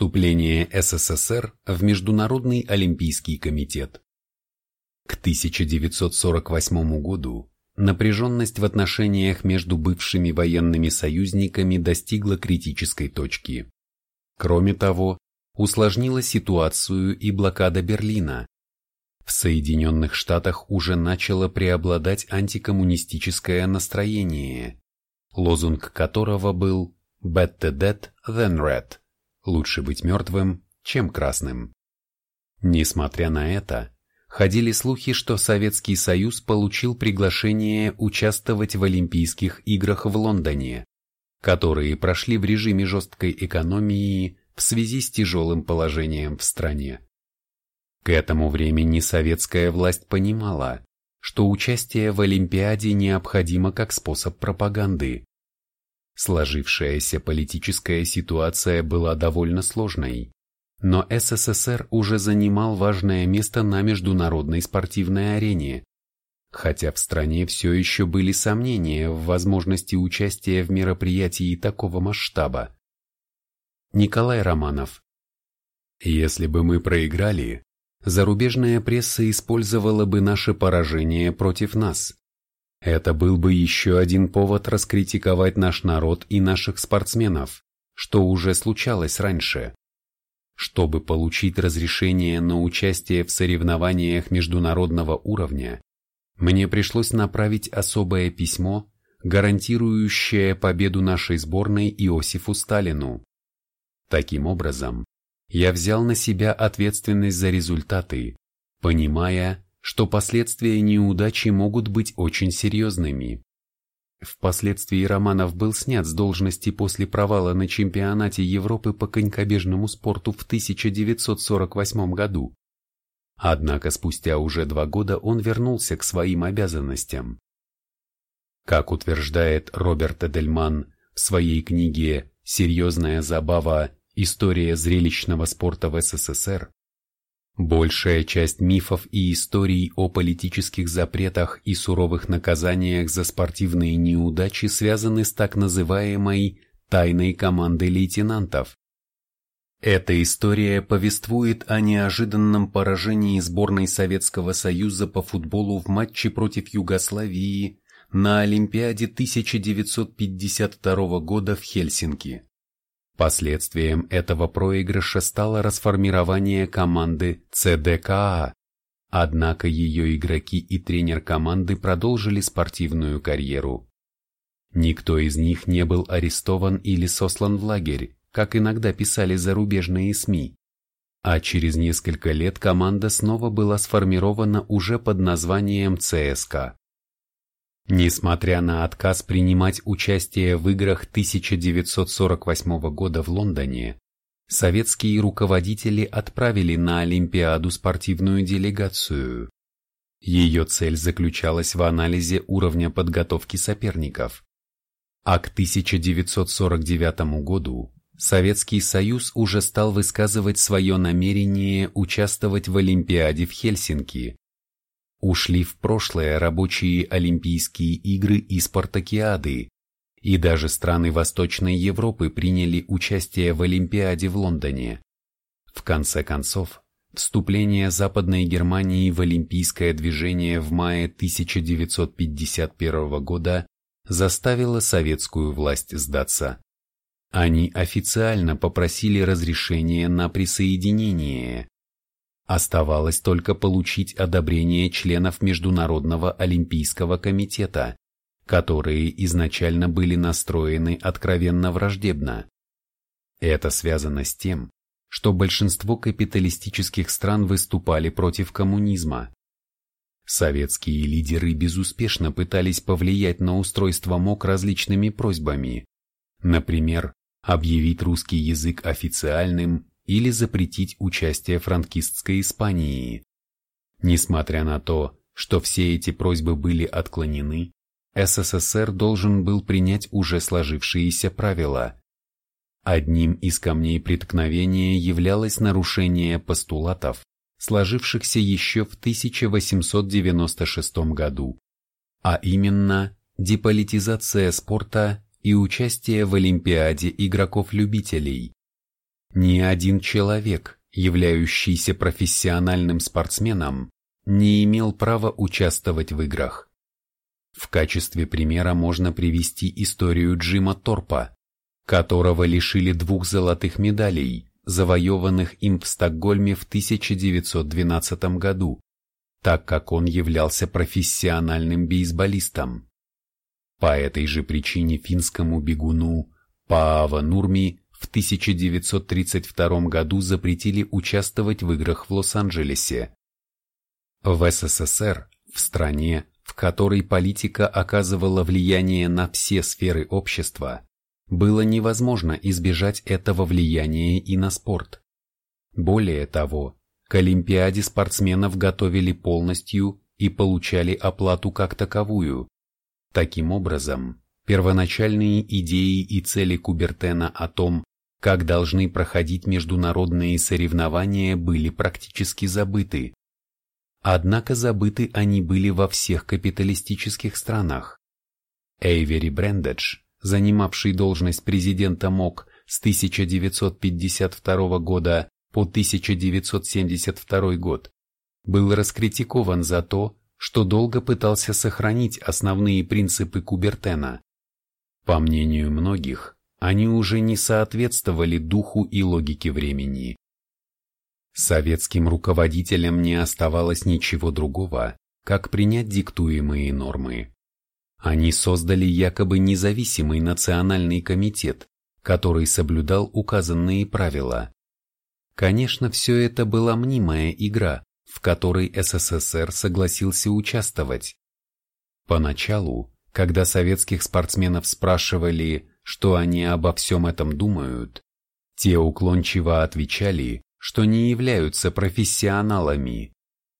Вступление СССР в Международный Олимпийский комитет. К 1948 году напряженность в отношениях между бывшими военными союзниками достигла критической точки. Кроме того, усложнила ситуацию и блокада Берлина. В Соединенных Штатах уже начало преобладать антикоммунистическое настроение, лозунг которого был «Better dead than red» – «Лучше быть мертвым, чем красным». Несмотря на это, ходили слухи, что Советский Союз получил приглашение участвовать в Олимпийских играх в Лондоне, которые прошли в режиме жесткой экономии в связи с тяжелым положением в стране. К этому времени советская власть понимала, что участие в Олимпиаде необходимо как способ пропаганды. Сложившаяся политическая ситуация была довольно сложной, но СССР уже занимал важное место на международной спортивной арене, хотя в стране все еще были сомнения в возможности участия в мероприятии такого масштаба. Николай Романов Если бы мы проиграли, зарубежная пресса использовала бы наше поражение против нас. Это был бы еще один повод раскритиковать наш народ и наших спортсменов, что уже случалось раньше. Чтобы получить разрешение на участие в соревнованиях международного уровня, мне пришлось направить особое письмо, гарантирующее победу нашей сборной Иосифу Сталину. Таким образом, я взял на себя ответственность за результаты, понимая, что последствия неудачи могут быть очень серьезными. Впоследствии Романов был снят с должности после провала на чемпионате Европы по конькобежному спорту в 1948 году. Однако спустя уже два года он вернулся к своим обязанностям. Как утверждает Роберт Эдельман в своей книге «Серьезная забава. История зрелищного спорта в СССР», Большая часть мифов и историй о политических запретах и суровых наказаниях за спортивные неудачи связаны с так называемой «тайной командой лейтенантов». Эта история повествует о неожиданном поражении сборной Советского Союза по футболу в матче против Югославии на Олимпиаде 1952 года в Хельсинки. Последствием этого проигрыша стало расформирование команды ЦДКА, однако ее игроки и тренер команды продолжили спортивную карьеру. Никто из них не был арестован или сослан в лагерь, как иногда писали зарубежные СМИ. А через несколько лет команда снова была сформирована уже под названием ЦСКА. Несмотря на отказ принимать участие в играх 1948 года в Лондоне, советские руководители отправили на Олимпиаду спортивную делегацию. Ее цель заключалась в анализе уровня подготовки соперников. А к 1949 году Советский Союз уже стал высказывать свое намерение участвовать в Олимпиаде в Хельсинки, Ушли в прошлое рабочие Олимпийские игры и Спартакиады, и даже страны Восточной Европы приняли участие в Олимпиаде в Лондоне. В конце концов, вступление Западной Германии в олимпийское движение в мае 1951 года заставило советскую власть сдаться. Они официально попросили разрешения на присоединение, Оставалось только получить одобрение членов Международного Олимпийского комитета, которые изначально были настроены откровенно враждебно. Это связано с тем, что большинство капиталистических стран выступали против коммунизма. Советские лидеры безуспешно пытались повлиять на устройство МОК различными просьбами, например, объявить русский язык официальным или запретить участие франкистской Испании. Несмотря на то, что все эти просьбы были отклонены, СССР должен был принять уже сложившиеся правила. Одним из камней преткновения являлось нарушение постулатов, сложившихся еще в 1896 году, а именно деполитизация спорта и участие в Олимпиаде игроков-любителей. Ни один человек, являющийся профессиональным спортсменом, не имел права участвовать в играх. В качестве примера можно привести историю Джима Торпа, которого лишили двух золотых медалей, завоеванных им в Стокгольме в 1912 году, так как он являлся профессиональным бейсболистом. По этой же причине финскому бегуну Паава Нурми в 1932 году запретили участвовать в играх в Лос-Анджелесе. В СССР, в стране, в которой политика оказывала влияние на все сферы общества, было невозможно избежать этого влияния и на спорт. Более того, к Олимпиаде спортсменов готовили полностью и получали оплату как таковую. Таким образом, первоначальные идеи и цели Кубертена о том, как должны проходить международные соревнования, были практически забыты. Однако забыты они были во всех капиталистических странах. Эйвери Брендедж, занимавший должность президента МОК с 1952 года по 1972 год, был раскритикован за то, что долго пытался сохранить основные принципы Кубертена. По мнению многих, они уже не соответствовали духу и логике времени. Советским руководителям не оставалось ничего другого, как принять диктуемые нормы. Они создали якобы независимый национальный комитет, который соблюдал указанные правила. Конечно, все это была мнимая игра, в которой СССР согласился участвовать. Поначалу, когда советских спортсменов спрашивали, что они обо всем этом думают, те уклончиво отвечали, что не являются профессионалами.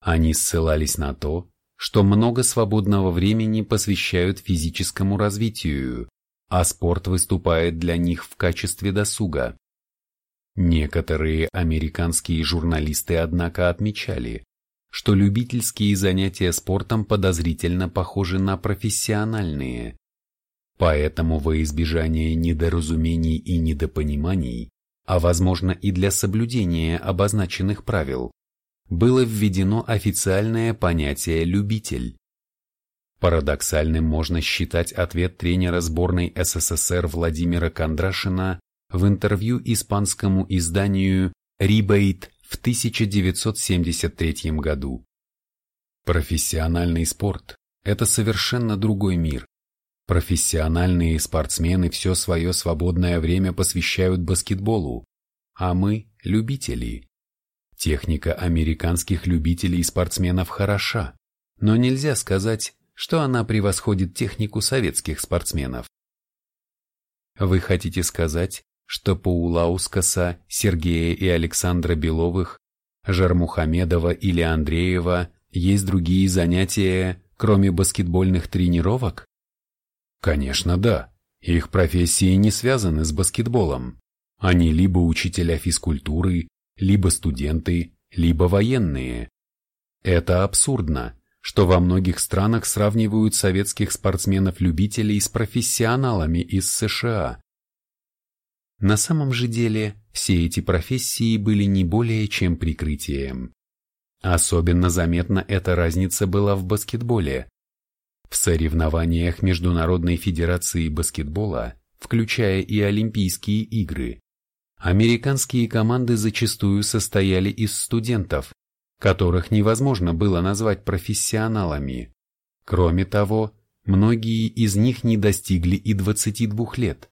Они ссылались на то, что много свободного времени посвящают физическому развитию, а спорт выступает для них в качестве досуга. Некоторые американские журналисты, однако, отмечали, что любительские занятия спортом подозрительно похожи на профессиональные. Поэтому во избежание недоразумений и недопониманий, а возможно и для соблюдения обозначенных правил, было введено официальное понятие «любитель». Парадоксальным можно считать ответ тренера сборной СССР Владимира Кондрашина в интервью испанскому изданию «Рибейт» в 1973 году. Профессиональный спорт – это совершенно другой мир. Профессиональные спортсмены все свое свободное время посвящают баскетболу, а мы – любители. Техника американских любителей и спортсменов хороша, но нельзя сказать, что она превосходит технику советских спортсменов. Вы хотите сказать, что по Улаускаса, Сергея и Александра Беловых, Жармухамедова или Андреева есть другие занятия, кроме баскетбольных тренировок? Конечно, да. Их профессии не связаны с баскетболом. Они либо учителя физкультуры, либо студенты, либо военные. Это абсурдно, что во многих странах сравнивают советских спортсменов-любителей с профессионалами из США. На самом же деле, все эти профессии были не более чем прикрытием. Особенно заметна эта разница была в баскетболе. В соревнованиях Международной Федерации баскетбола, включая и Олимпийские игры, Американские команды зачастую состояли из студентов, которых невозможно было назвать профессионалами. Кроме того, многие из них не достигли и 22 лет.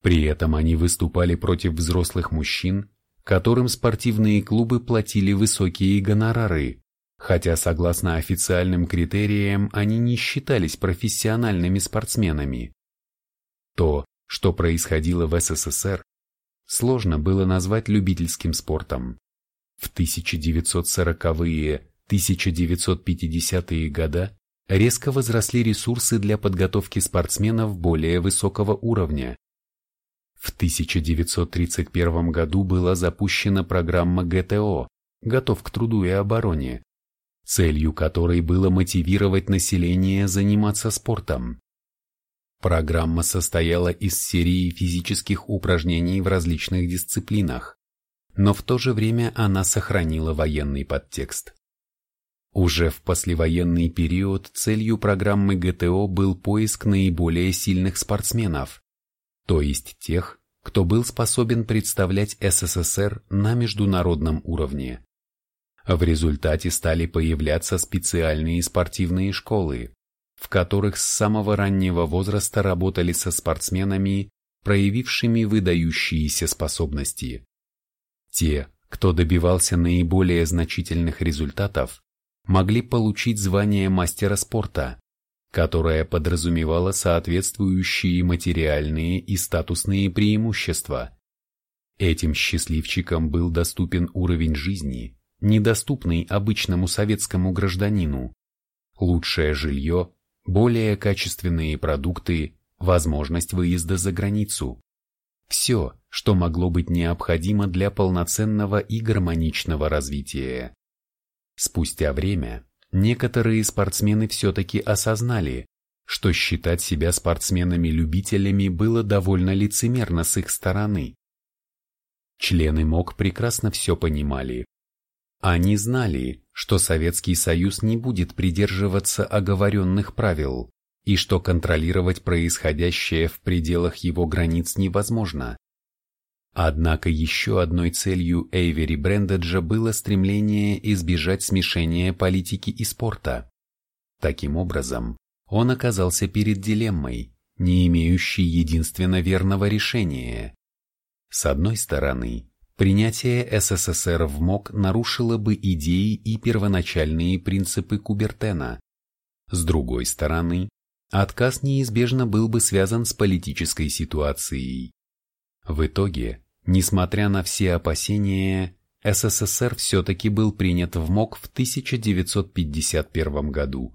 При этом они выступали против взрослых мужчин, которым спортивные клубы платили высокие гонорары, хотя согласно официальным критериям они не считались профессиональными спортсменами. То, что происходило в СССР, сложно было назвать любительским спортом. В 1940-е, 1950-е годы резко возросли ресурсы для подготовки спортсменов более высокого уровня. В 1931 году была запущена программа ГТО «Готов к труду и обороне», целью которой было мотивировать население заниматься спортом. Программа состояла из серии физических упражнений в различных дисциплинах, но в то же время она сохранила военный подтекст. Уже в послевоенный период целью программы ГТО был поиск наиболее сильных спортсменов, то есть тех, кто был способен представлять СССР на международном уровне. В результате стали появляться специальные спортивные школы, в которых с самого раннего возраста работали со спортсменами, проявившими выдающиеся способности. Те, кто добивался наиболее значительных результатов, могли получить звание мастера спорта, которое подразумевало соответствующие материальные и статусные преимущества. Этим счастливчикам был доступен уровень жизни, недоступный обычному советскому гражданину, лучшее жилье более качественные продукты, возможность выезда за границу. Все, что могло быть необходимо для полноценного и гармоничного развития. Спустя время, некоторые спортсмены все-таки осознали, что считать себя спортсменами-любителями было довольно лицемерно с их стороны. Члены МОК прекрасно все понимали. Они знали, что Советский Союз не будет придерживаться оговоренных правил и что контролировать происходящее в пределах его границ невозможно. Однако еще одной целью Эйвери Брендаджа было стремление избежать смешения политики и спорта. Таким образом, он оказался перед дилеммой, не имеющей единственно верного решения. С одной стороны, Принятие СССР в МОК нарушило бы идеи и первоначальные принципы Кубертена. С другой стороны, отказ неизбежно был бы связан с политической ситуацией. В итоге, несмотря на все опасения, СССР все-таки был принят в МОК в 1951 году.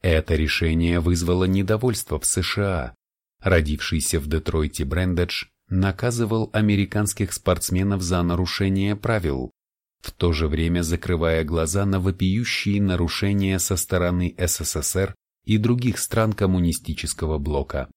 Это решение вызвало недовольство в США. Родившийся в Детройте Брендедж наказывал американских спортсменов за нарушение правил, в то же время закрывая глаза на вопиющие нарушения со стороны СССР и других стран коммунистического блока.